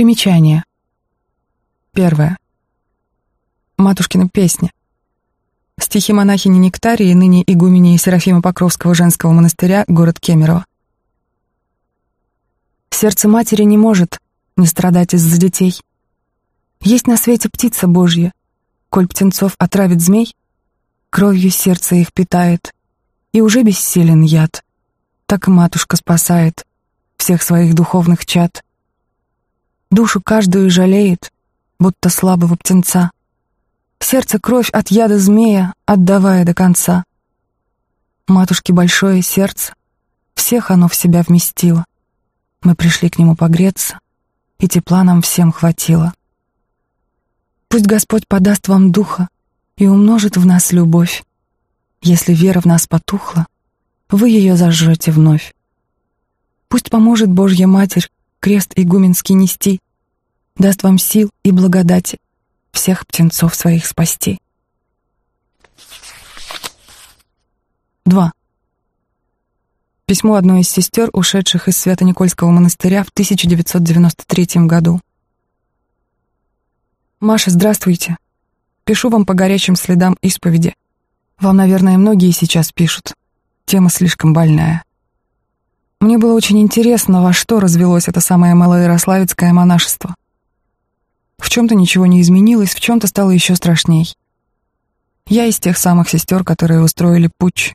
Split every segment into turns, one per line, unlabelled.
Примечание. Первое. Матушкина песня. Стихи монахини Нектарии, ныне игумени Серафима Покровского женского монастыря, город Кемерово. Сердце матери не может не страдать из-за детей. Есть на свете птица Божья, коль птенцов отравит змей, кровью сердце их питает, и уже бессилен яд. Так и матушка спасает всех своих духовных чад. Душу каждую жалеет, будто слабого птенца. Сердце кровь от яда змея, отдавая до конца. Матушке большое сердце, всех оно в себя вместило. Мы пришли к нему погреться, и тепла нам всем хватило. Пусть Господь подаст вам духа и умножит в нас любовь. Если вера в нас потухла, вы ее зажжете вновь. Пусть поможет Божья Матерь крест игуменский нести, даст вам сил и благодати всех птенцов своих спасти. 2. Письмо одной из сестер, ушедших из Свято-Никольского монастыря в 1993 году. «Маша, здравствуйте. Пишу вам по горячим следам исповеди. Вам, наверное, многие сейчас пишут. Тема слишком больная. Мне было очень интересно, во что развелось это самое малоярославецкое монашество. В чем-то ничего не изменилось, в чем-то стало еще страшней. Я из тех самых сестер, которые устроили путч.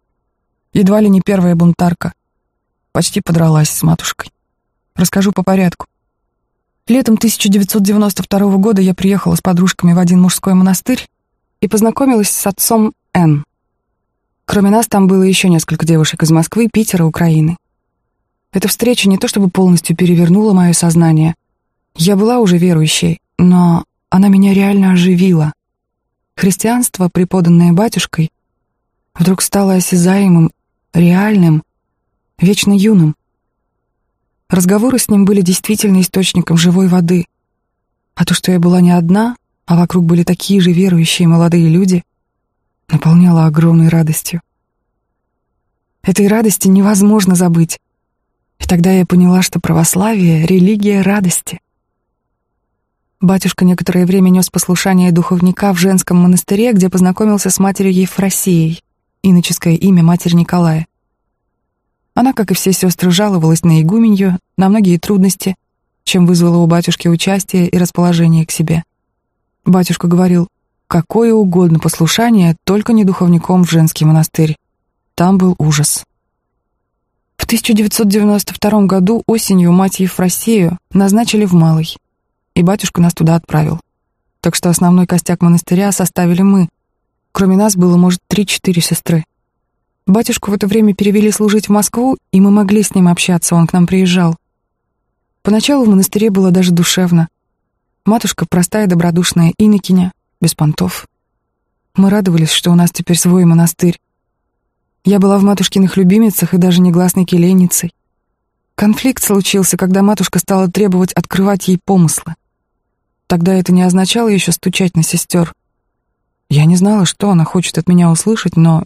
Едва ли не первая бунтарка. Почти подралась с матушкой. Расскажу по порядку. Летом 1992 года я приехала с подружками в один мужской монастырь и познакомилась с отцом Н. Кроме нас там было еще несколько девушек из Москвы, Питера, Украины. Эта встреча не то чтобы полностью перевернула мое сознание. Я была уже верующей, но она меня реально оживила. Христианство, преподанное батюшкой, вдруг стало осязаемым, реальным, вечно юным. Разговоры с ним были действительно источником живой воды. А то, что я была не одна, а вокруг были такие же верующие молодые люди, наполняло огромной радостью. Этой радости невозможно забыть. И тогда я поняла, что православие — религия радости. Батюшка некоторое время нес послушание духовника в женском монастыре, где познакомился с матерью Ефросией, иноческое имя Матерь Николая. Она, как и все сестры, жаловалась на игуменью, на многие трудности, чем вызвало у батюшки участие и расположение к себе. Батюшка говорил, какое угодно послушание, только не духовником в женский монастырь. Там был ужас. В 1992 году осенью мать Ефросею назначили в Малый, и батюшка нас туда отправил. Так что основной костяк монастыря составили мы. Кроме нас было, может, три-четыре сестры. Батюшку в это время перевели служить в Москву, и мы могли с ним общаться, он к нам приезжал. Поначалу в монастыре было даже душевно. Матушка простая, добродушная инокиня, без понтов. Мы радовались, что у нас теперь свой монастырь. Я была в матушкиных любимицах и даже негласной келейницей. Конфликт случился, когда матушка стала требовать открывать ей помыслы. Тогда это не означало еще стучать на сестер. Я не знала, что она хочет от меня услышать, но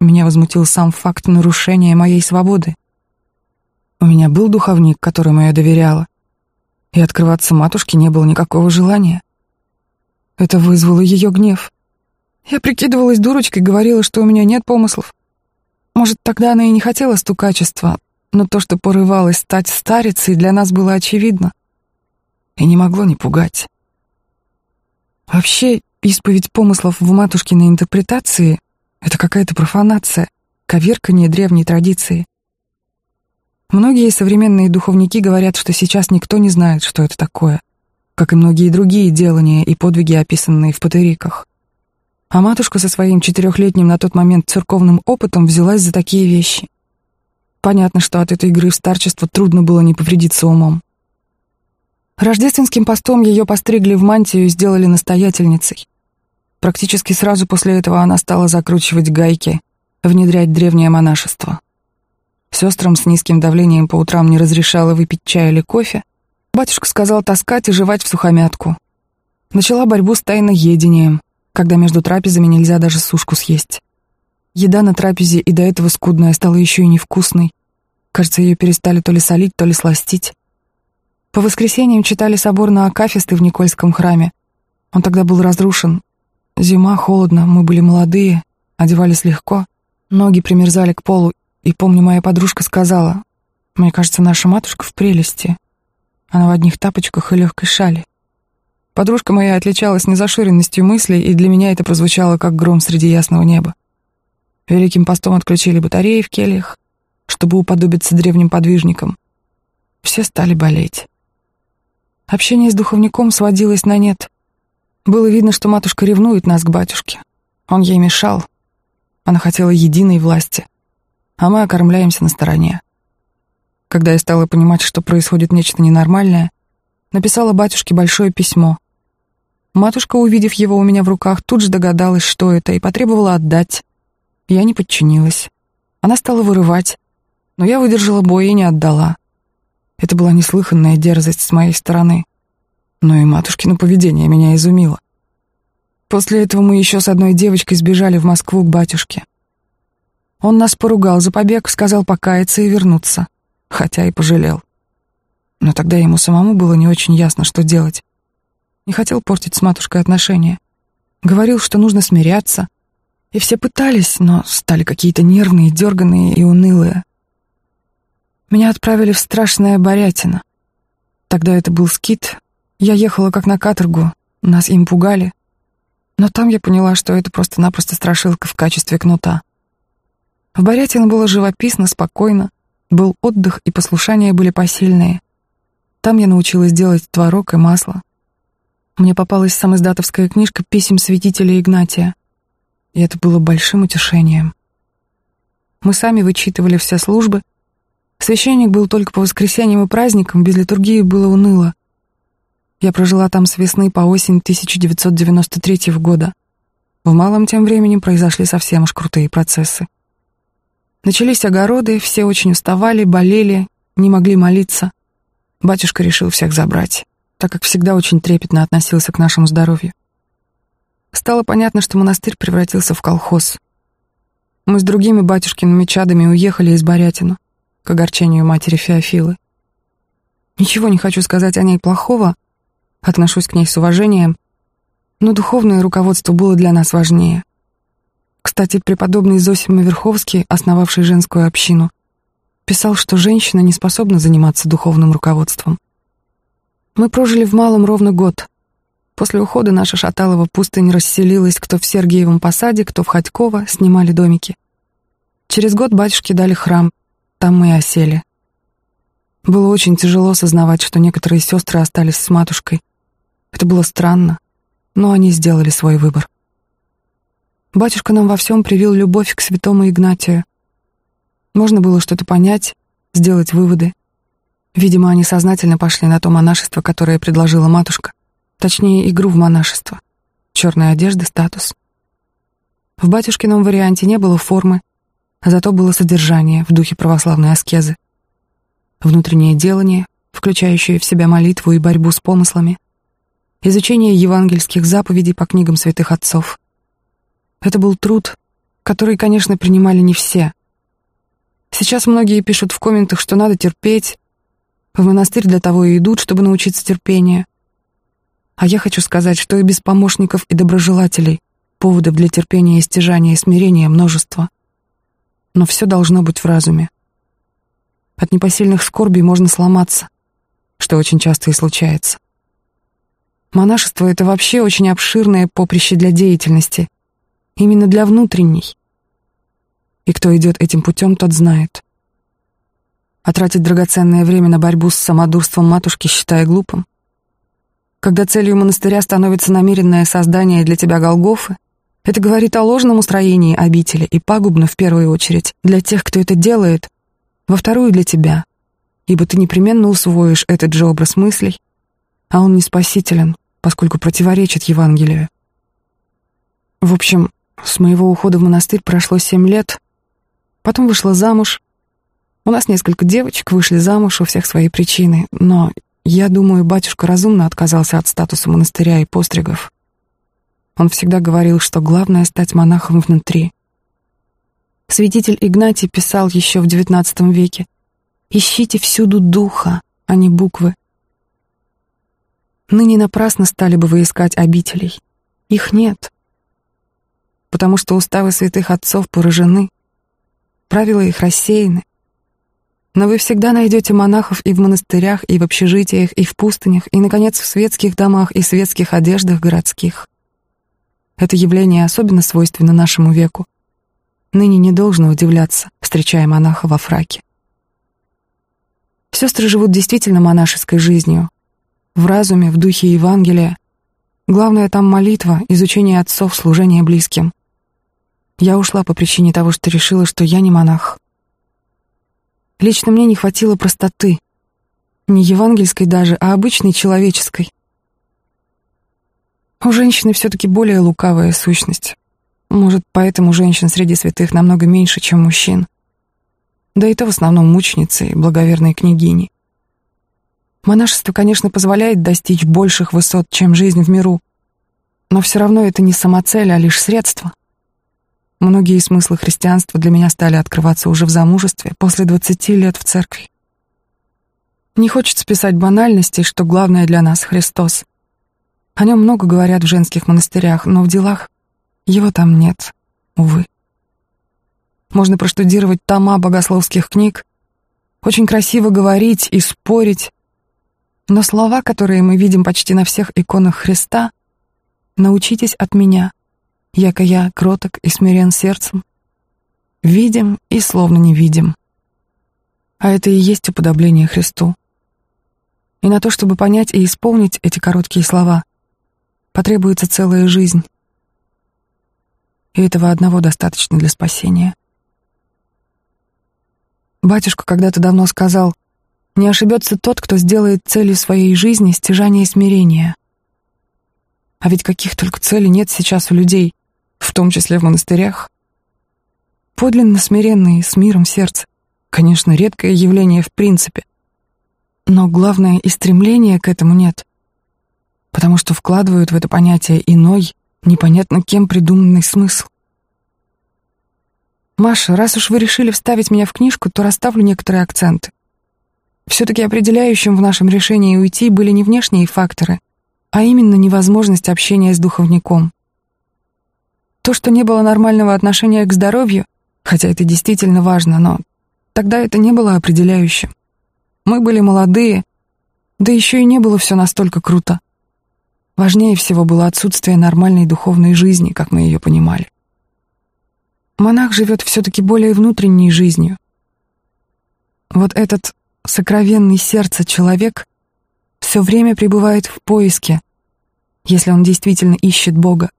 меня возмутил сам факт нарушения моей свободы. У меня был духовник, которому я доверяла, и открываться матушке не было никакого желания. Это вызвало ее гнев. Я прикидывалась дурочкой, говорила, что у меня нет помыслов. Может, тогда она и не хотела стукачества, но то, что порывалась стать старицей, для нас было очевидно и не могло не пугать. Вообще, исповедь помыслов в матушкиной интерпретации это какая-то профанация, коверкание древней традиции. Многие современные духовники говорят, что сейчас никто не знает, что это такое, как и многие другие делания и подвиги, описанные в патериках. А матушка со своим четырехлетним на тот момент церковным опытом взялась за такие вещи. Понятно, что от этой игры в старчество трудно было не повредиться умом. Рождественским постом ее постригли в мантию и сделали настоятельницей. Практически сразу после этого она стала закручивать гайки, внедрять древнее монашество. Сестрам с низким давлением по утрам не разрешала выпить чай или кофе. Батюшка сказал таскать и жевать в сухомятку. Начала борьбу с тайноедением, когда между трапезами нельзя даже сушку съесть. Еда на трапезе и до этого скудная стала еще и невкусной. Кажется, ее перестали то ли солить, то ли сластить. По воскресеньям читали собор на Акафисты в Никольском храме. Он тогда был разрушен. Зима, холодно, мы были молодые, одевались легко, ноги примерзали к полу, и, помню, моя подружка сказала, «Мне кажется, наша матушка в прелести. Она в одних тапочках и легкой шали». Подружка моя отличалась незаширенностью мыслей, и для меня это прозвучало как гром среди ясного неба. Великим постом отключили батареи в кельях, чтобы уподобиться древним подвижникам. Все стали болеть. Общение с духовником сводилось на нет. Было видно, что матушка ревнует нас к батюшке. Он ей мешал. Она хотела единой власти, а мы окормляемся на стороне. Когда я стала понимать, что происходит нечто ненормальное, написала батюшке большое письмо. Матушка, увидев его у меня в руках, тут же догадалась, что это, и потребовала отдать. Я не подчинилась. Она стала вырывать, но я выдержала бой и не отдала. Это была неслыханная дерзость с моей стороны. Но и матушкино поведение меня изумило. После этого мы еще с одной девочкой сбежали в Москву к батюшке. Он нас поругал за побег, сказал покаяться и вернуться, хотя и пожалел. Но тогда ему самому было не очень ясно, что делать. Не хотел портить с матушкой отношения. Говорил, что нужно смиряться. И все пытались, но стали какие-то нервные, дерганные и унылые. Меня отправили в страшное Борятино. Тогда это был скит. Я ехала как на каторгу, нас им пугали. Но там я поняла, что это просто-напросто страшилка в качестве кнута. В Борятино было живописно, спокойно. Был отдых, и послушания были посильные. Там я научилась делать творог и масло. Мне попалась самоиздатовская книжка писем святителя Игнатия. И это было большим утешением. Мы сами вычитывали все службы, Священник был только по воскресеньям и праздникам, без литургии было уныло. Я прожила там с весны по осень 1993 года. В малом тем временем произошли совсем уж крутые процессы. Начались огороды, все очень уставали, болели, не могли молиться. Батюшка решил всех забрать, так как всегда очень трепетно относился к нашему здоровью. Стало понятно, что монастырь превратился в колхоз. Мы с другими батюшкиными чадами уехали из Борятина к огорчению матери Феофилы. Ничего не хочу сказать о ней плохого, отношусь к ней с уважением, но духовное руководство было для нас важнее. Кстати, преподобный Зосим Верховский, основавший женскую общину, писал, что женщина не способна заниматься духовным руководством. Мы прожили в малом ровно год. После ухода наша Шаталова пустынь расселилась кто в Сергиевом посаде, кто в Ходьково, снимали домики. Через год батюшке дали храм, там мы и осели. Было очень тяжело осознавать, что некоторые сестры остались с матушкой. Это было странно, но они сделали свой выбор. Батюшка нам во всем привил любовь к святому Игнатию. Можно было что-то понять, сделать выводы. Видимо, они сознательно пошли на то монашество, которое предложила матушка. Точнее, игру в монашество. Черная одежда, статус. В батюшкином варианте не было формы, а зато было содержание в духе православной аскезы. Внутреннее делание, включающее в себя молитву и борьбу с помыслами, изучение евангельских заповедей по книгам святых отцов. Это был труд, который, конечно, принимали не все. Сейчас многие пишут в комментах, что надо терпеть. В монастырь для того и идут, чтобы научиться терпению. А я хочу сказать, что и без помощников и доброжелателей поводов для терпения и стяжания и смирения множество но все должно быть в разуме. От непосильных скорбей можно сломаться, что очень часто и случается. Монашество — это вообще очень обширное поприще для деятельности, именно для внутренней. И кто идет этим путем, тот знает. А тратить драгоценное время на борьбу с самодурством матушки, считая глупым. Когда целью монастыря становится намеренное создание для тебя Голгофы — это говорит о ложном устроении обители и пагубно в первую очередь для тех, кто это делает, во вторую для тебя, ибо ты непременно усвоишь этот же образ мыслей, а он не спасителен, поскольку противоречит Евангелию. В общем, с моего ухода в монастырь прошло семь лет, потом вышла замуж. У нас несколько девочек вышли замуж, у всех свои причины, но я думаю, батюшка разумно отказался от статуса монастыря и постригов. Он всегда говорил, что главное — стать монахом внутри. Святитель Игнатий писал еще в XIX веке «Ищите всюду духа, а не буквы. ныне напрасно стали бы вы искать обителей. Их нет. Потому что уставы святых отцов поражены, правила их рассеяны. Но вы всегда найдете монахов и в монастырях, и в общежитиях, и в пустынях, и, наконец, в светских домах и светских одеждах городских. Это явление особенно свойственно нашему веку. Ныне не должно удивляться, встречая монаха во фраке. Сестры живут действительно монашеской жизнью. В разуме, в духе Евангелия. Главное там молитва, изучение отцов, служение близким. Я ушла по причине того, что решила, что я не монах. Лично мне не хватило простоты. Не евангельской даже, а обычной человеческой. У женщины все-таки более лукавая сущность. Может, поэтому женщин среди святых намного меньше, чем мужчин. Да и то в основном мученицы и благоверные княгини. Монашество, конечно, позволяет достичь больших высот, чем жизнь в миру, но все равно это не самоцель, а лишь средство. Многие смыслы христианства для меня стали открываться уже в замужестве, после 20 лет в церкви. Не хочется писать банальностей, что главное для нас — Христос. О нем много говорят в женских монастырях, но в делах его там нет, увы. Можно проштудировать тома богословских книг, очень красиво говорить и спорить, но слова, которые мы видим почти на всех иконах Христа, научитесь от меня, яко я кроток и смирен сердцем, видим и словно не видим. А это и есть уподобление Христу. И на то, чтобы понять и исполнить эти короткие слова, потребуется целая жизнь. И этого одного достаточно для спасения. Батюшка когда-то давно сказал, не ошибется тот, кто сделает целью своей жизни стяжание смирения. А ведь каких только целей нет сейчас у людей, в том числе в монастырях. Подлинно смиренные, с миром сердце. Конечно, редкое явление в принципе. Но главное, и стремления к этому нет потому что вкладывают в это понятие иной, непонятно кем придуманный смысл. Маша, раз уж вы решили вставить меня в книжку, то расставлю некоторые акценты. Все-таки определяющим в нашем решении уйти были не внешние факторы, а именно невозможность общения с духовником. То, что не было нормального отношения к здоровью, хотя это действительно важно, но тогда это не было определяющим. Мы были молодые, да еще и не было все настолько круто. Важнее всего было отсутствие нормальной духовной жизни, как мы ее понимали. Монах живет все-таки более внутренней жизнью. Вот этот сокровенный сердце человек все время пребывает в поиске, если он действительно ищет Бога.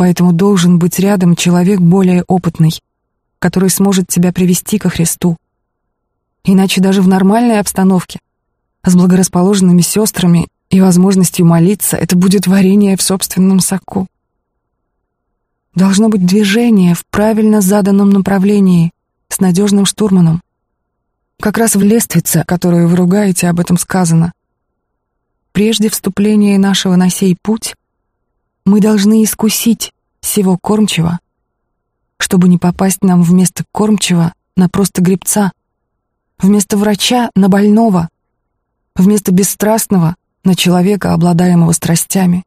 Поэтому должен быть рядом человек более опытный, который сможет тебя привести ко Христу. Иначе даже в нормальной обстановке, с благорасположенными сестрами и возможностью молиться, это будет варенье в собственном соку. Должно быть движение в правильно заданном направлении с надежным штурманом. Как раз в лествице, которую вы ругаете, об этом сказано. Прежде вступления нашего на сей путь мы должны искусить всего кормчего, чтобы не попасть нам вместо кормчего на просто гребца, вместо врача на больного, вместо бесстрастного на человека, обладаемого страстями,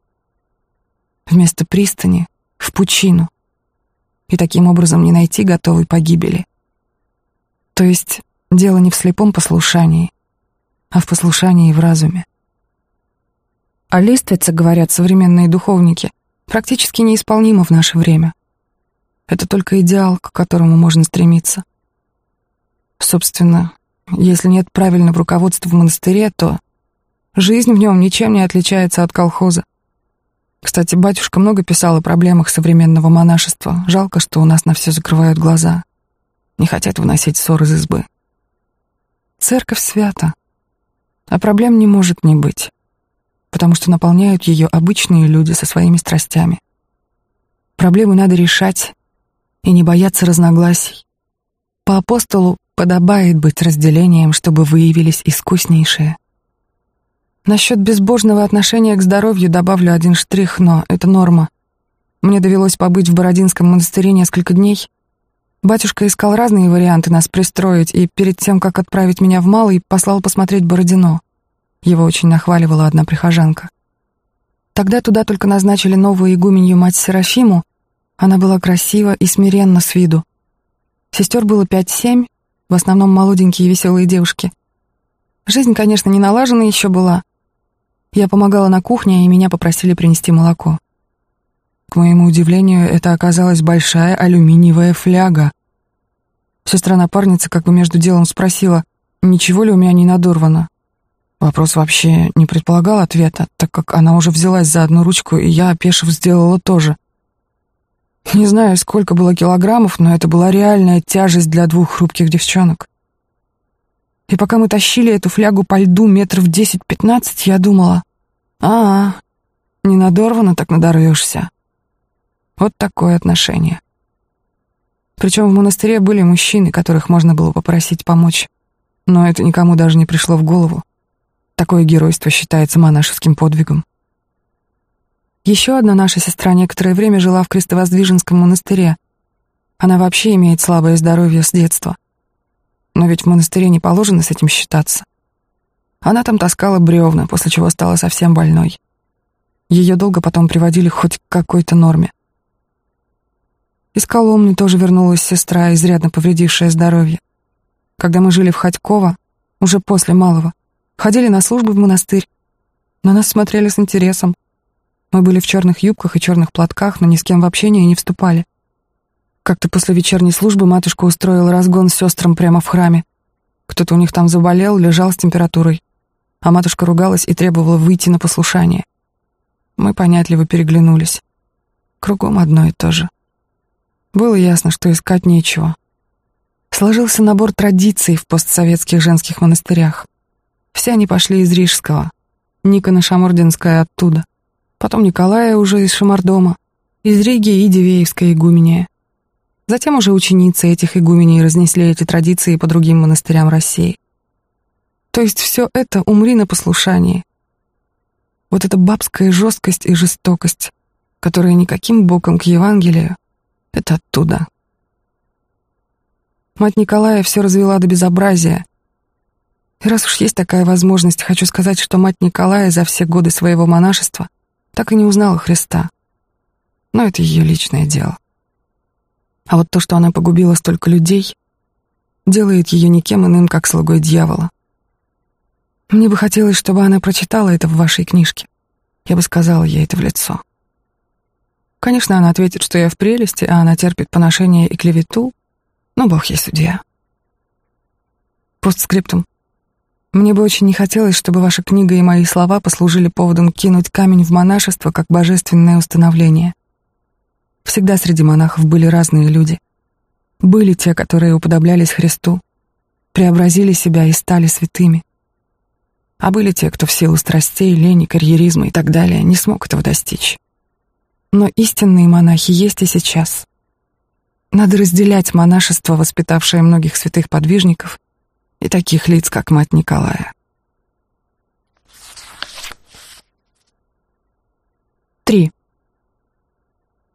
вместо пристани — в пучину, и таким образом не найти готовой погибели. То есть дело не в слепом послушании, а в послушании в разуме. А листвица, говорят современные духовники, практически неисполнима в наше время. Это только идеал, к которому можно стремиться. Собственно, если нет правильного руководства в монастыре, то Жизнь в нем ничем не отличается от колхоза. Кстати, батюшка много писал о проблемах современного монашества. Жалко, что у нас на все закрывают глаза. Не хотят выносить ссор из избы. Церковь свята. А проблем не может не быть, потому что наполняют ее обычные люди со своими страстями. Проблемы надо решать и не бояться разногласий. По апостолу подобает быть разделением, чтобы выявились искуснейшие. Насчет безбожного отношения к здоровью добавлю один штрих, но это норма. Мне довелось побыть в Бородинском монастыре несколько дней. Батюшка искал разные варианты нас пристроить, и перед тем, как отправить меня в Малый, послал посмотреть Бородино. Его очень нахваливала одна прихожанка. Тогда туда только назначили новую игуменью мать Серафиму. Она была красива и смиренна с виду. Сестер было пять-семь, в основном молоденькие и веселые девушки. Жизнь, конечно, не налажена еще была. Я помогала на кухне, и меня попросили принести молоко. К моему удивлению, это оказалась большая алюминиевая фляга. Сестра-напарница как бы между делом спросила, ничего ли у меня не надорвано. Вопрос вообще не предполагал ответа, так как она уже взялась за одну ручку, и я, опешив, сделала тоже. Не знаю, сколько было килограммов, но это была реальная тяжесть для двух хрупких девчонок. И пока мы тащили эту флягу по льду метров десять-пятнадцать, я думала, а, -а не надорвано, так надорвешься. Вот такое отношение. Причем в монастыре были мужчины, которых можно было попросить помочь, но это никому даже не пришло в голову. Такое геройство считается монашеским подвигом. Еще одна наша сестра некоторое время жила в Крестовоздвиженском монастыре. Она вообще имеет слабое здоровье с детства. Но ведь в монастыре не положено с этим считаться. Она там таскала бревна, после чего стала совсем больной. Ее долго потом приводили хоть к какой-то норме. Из Коломны тоже вернулась сестра, изрядно повредившая здоровье. Когда мы жили в Ходьково, уже после малого, ходили на службы в монастырь. На нас смотрели с интересом. Мы были в черных юбках и черных платках, но ни с кем в общение не вступали. Как-то после вечерней службы матушка устроила разгон с сестрам прямо в храме. Кто-то у них там заболел, лежал с температурой. А матушка ругалась и требовала выйти на послушание. Мы понятливо переглянулись. Кругом одно и то же. Было ясно, что искать нечего. Сложился набор традиций в постсоветских женских монастырях. Все они пошли из Рижского. Никона Шамординская оттуда. Потом Николая уже из Шамардома. Из Риги и Дивеевская игумения. Затем уже ученицы этих игуменей разнесли эти традиции по другим монастырям России. То есть все это умри на послушании. Вот эта бабская жесткость и жестокость, которая никаким боком к Евангелию, это оттуда. Мать Николая все развела до безобразия. Раз уж есть такая возможность, хочу сказать, что мать Николая за все годы своего монашества так и не узнала Христа. Но это ее личное дело. А вот то, что она погубила столько людей, делает ее никем иным, как слугой дьявола. Мне бы хотелось, чтобы она прочитала это в вашей книжке. Я бы сказала ей это в лицо. Конечно, она ответит, что я в прелести, а она терпит поношение и клевету, но бог ей судья. Постскриптум. Мне бы очень не хотелось, чтобы ваша книга и мои слова послужили поводом кинуть камень в монашество как божественное установление. Всегда среди монахов были разные люди. Были те, которые уподоблялись Христу, преобразили себя и стали святыми. А были те, кто в силу страстей, лени, карьеризма и так далее не смог этого достичь. Но истинные монахи есть и сейчас. Надо разделять монашество, воспитавшее многих святых подвижников, и таких лиц, как мать Николая. Три.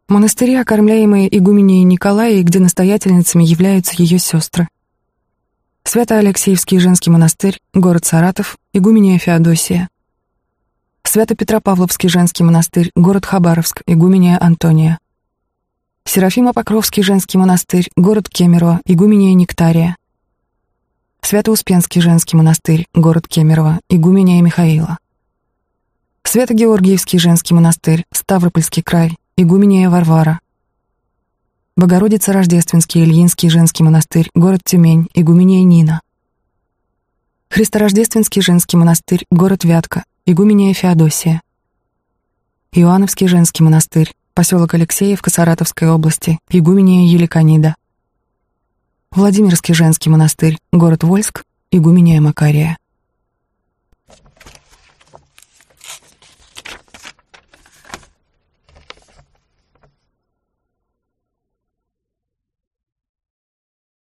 Монастыри, окормляемые игуменей Николая, где настоятельницами являются ее сестры. Свято-Алексеевский женский монастырь, город Саратов, игуменья Феодосия. Свято-Петропавловский женский монастырь, город Хабаровск, игуменья Антония. Серафимо-Покровский женский монастырь, город Кемерово, игуменья Нектария. Свято-Успенский женский монастырь, город Кемерово, игуменья Михаила. Свято-Георгиевский женский монастырь, Ставропольский край, игуменья Варвара. Богородица-Рождественский Ильинский женский монастырь, город Тюмень, игуменья Нина. Христорождественский женский монастырь, город Вятка, игуменья Феодосия. Иоанновский женский монастырь, поселок Алексеевка Саратовской области, игуменья Еликонида. Владимирский женский монастырь, город Вольск, игуменья Макария.